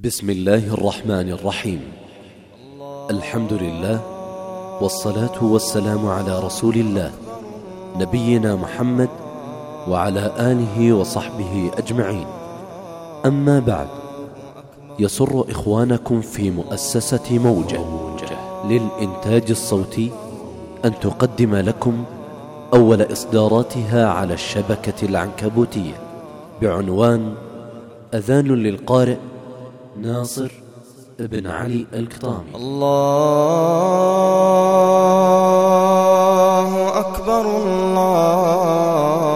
بسم الله الرحمن الرحيم الحمد لله والصلاة والسلام على رسول الله نبينا محمد وعلى آله وصحبه أجمعين أما بعد يسر إخوانكم في مؤسسة موجة للإنتاج الصوتي أن تقدم لكم أول إصداراتها على الشبكة العنكبوتية بعنوان أذان للقارئ ناصر بن علي الكطامي الله أكبر الله.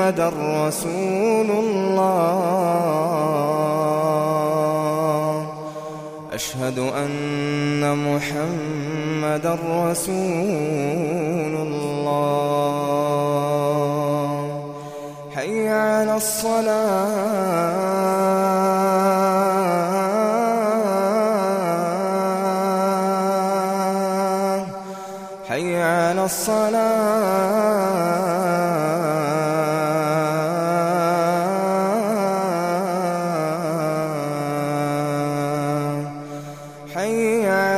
رسول الله. أشهد أن محمد رسول الله. حي على الصلاة. حي على الصلاة.